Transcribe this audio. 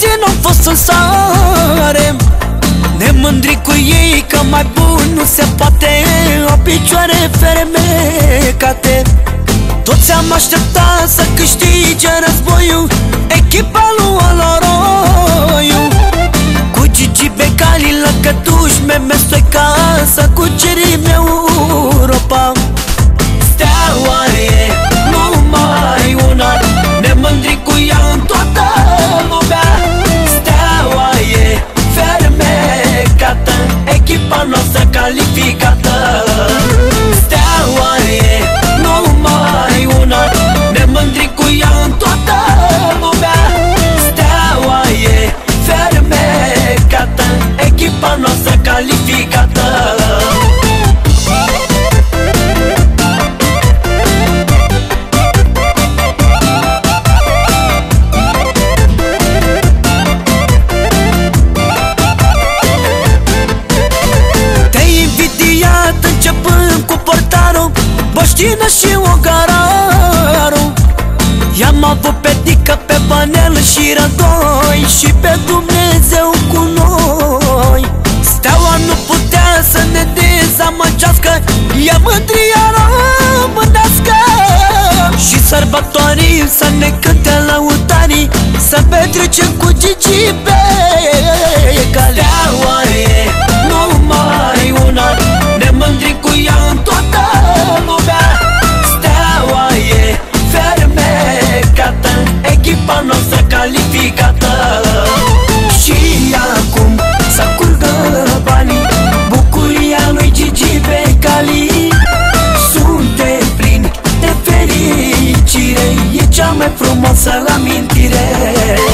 Și alții n-au fost în sare Ne mândri cu ei că mai bun nu se poate. O picioare fermecate Toți am așteptat să câștige războiul Echipa lui Oloroiu. Cu Gigi Becali, Lăcătuș, Meme Stoica Să cucerim Europa calificată Steaua și ogararu I-am avut pe Dică, pe Banel și Rădoi Și pe Dumnezeu cu noi. Steaua nu putea să ne dezamăgească Ea mândria românească. Și sărbătorii să ne cânte lăutarii Să petrecem cu Gigi pe cale Steaua lume frumoasă la mintire